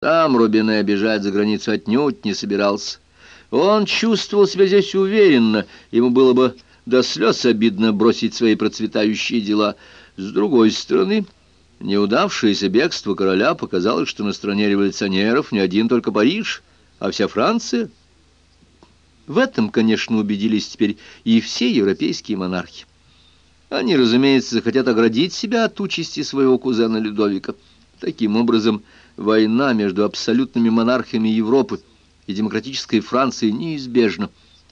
Там Робине бежать за границу отнюдь не собирался. Он чувствовал себя здесь уверенно, ему было бы до слез обидно бросить свои процветающие дела. С другой стороны, неудавшееся бегство короля показало, что на стороне революционеров не один только Париж, а вся Франция. В этом, конечно, убедились теперь и все европейские монархи. Они, разумеется, захотят оградить себя от участи своего кузена Людовика. Таким образом, война между абсолютными монархами Европы и демократической Францией неизбежна.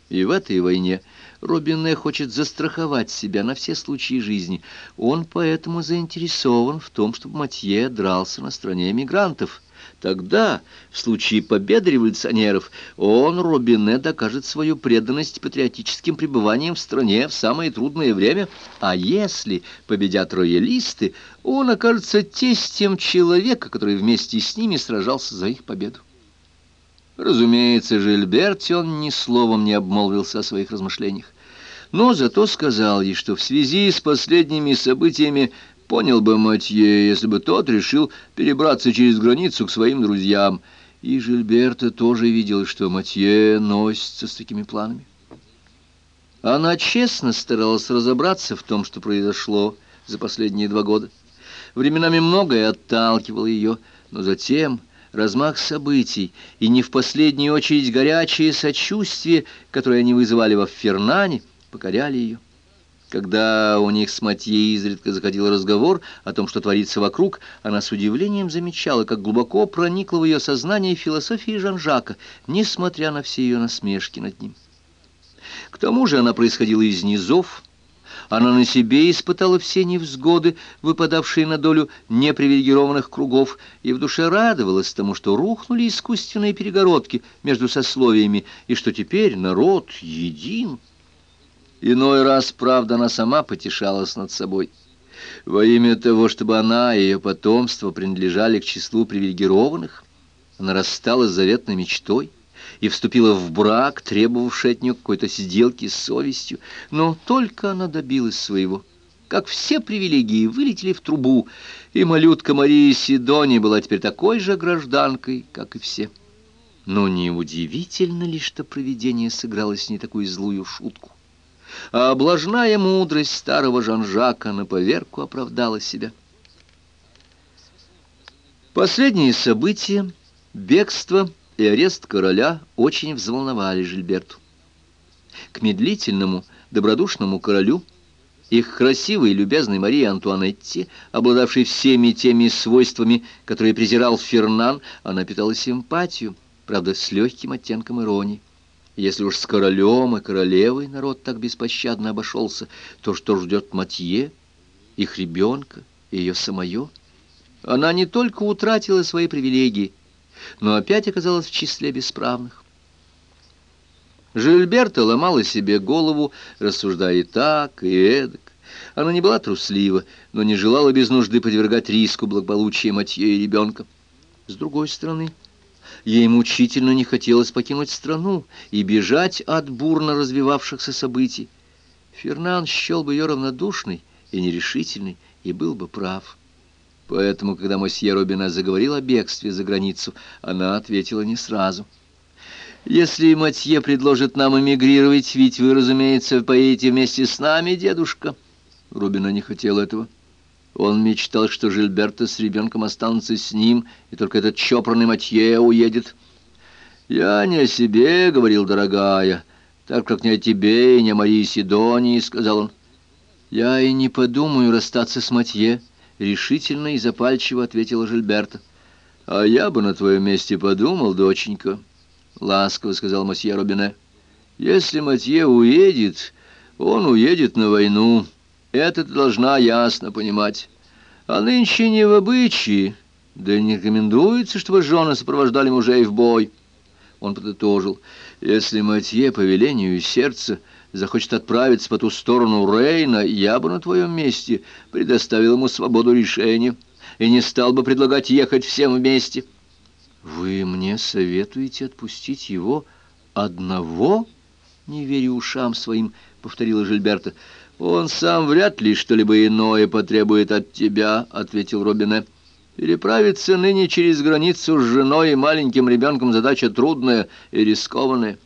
И в этой войне Робине хочет застраховать себя на все случаи жизни. Он поэтому заинтересован в том, чтобы Матье дрался на стороне эмигрантов – Тогда, в случае победы революционеров, он, Робине, докажет свою преданность патриотическим пребыванием в стране в самое трудное время. А если победят роялисты, он окажется тестем человека, который вместе с ними сражался за их победу. Разумеется, Жильберт он ни словом не обмолвился о своих размышлениях но зато сказал ей, что в связи с последними событиями Понял бы Матье, если бы тот решил перебраться через границу к своим друзьям. И Жильберта тоже видел, что Матье носится с такими планами. Она честно старалась разобраться в том, что произошло за последние два года. Временами многое отталкивало ее, но затем размах событий и не в последнюю очередь горячее сочувствие, которое они вызывали во Фернане, покоряли ее. Когда у них с Матье изредка заходил разговор о том, что творится вокруг, она с удивлением замечала, как глубоко проникла в ее сознание философия Жан-Жака, несмотря на все ее насмешки над ним. К тому же она происходила из низов, она на себе испытала все невзгоды, выпадавшие на долю непривилегированных кругов, и в душе радовалась тому, что рухнули искусственные перегородки между сословиями, и что теперь народ един. Иной раз, правда, она сама потешалась над собой. Во имя того, чтобы она и ее потомство принадлежали к числу привилегированных, она рассталась заветной мечтой и вступила в брак, требовавший от нее какой-то сделки с совестью. Но только она добилась своего. Как все привилегии вылетели в трубу, и малютка Мария Сидони была теперь такой же гражданкой, как и все. Но не удивительно ли, что провидение сыграло с ней такую злую шутку? А облажная мудрость старого Жан-Жака на поверку оправдала себя. Последние события, бегство и арест короля очень взволновали Жильберту. К медлительному, добродушному королю, их красивой и любезной Марии Антуанетте, обладавшей всеми теми свойствами, которые презирал Фернан, она питала симпатию, правда, с легким оттенком иронии. Если уж с королем и королевой народ так беспощадно обошелся, то что ждет Матье, их ребенка ее самое? Она не только утратила свои привилегии, но опять оказалась в числе бесправных. Жильберта ломала себе голову, рассуждая и так, и эдак. Она не была труслива, но не желала без нужды подвергать риску благополучия Матье и ребенка. С другой стороны... Ей мучительно не хотелось покинуть страну и бежать от бурно развивавшихся событий. Фернан счел бы ее равнодушной и нерешительной, и был бы прав. Поэтому, когда мосье Робина заговорил о бегстве за границу, она ответила не сразу. «Если Матье предложит нам эмигрировать, ведь вы, разумеется, поедете вместе с нами, дедушка». Робина не хотел этого. Он мечтал, что Жильберта с ребенком останутся с ним, и только этот чопорный Матье уедет. «Я не о себе, — говорил дорогая, — так как не о тебе и не о Марии Сидонии, — сказал он. «Я и не подумаю расстаться с Матье», — решительно и запальчиво ответила Жильберта. «А я бы на твоем месте подумал, доченька», — ласково сказал мосье Робине. «Если Матье уедет, он уедет на войну». Это ты должна ясно понимать. А нынче не в обычае, да не рекомендуется, чтобы жены сопровождали мужей в бой. Он подытожил, если Матье по велению сердца захочет отправиться по ту сторону Рейна, я бы на твоем месте предоставил ему свободу решения и не стал бы предлагать ехать всем вместе. Вы мне советуете отпустить его одного? Не верю ушам своим, повторила Жильберта. «Он сам вряд ли что-либо иное потребует от тебя», — ответил Робине. Переправиться ныне через границу с женой и маленьким ребенком задача трудная и рискованная.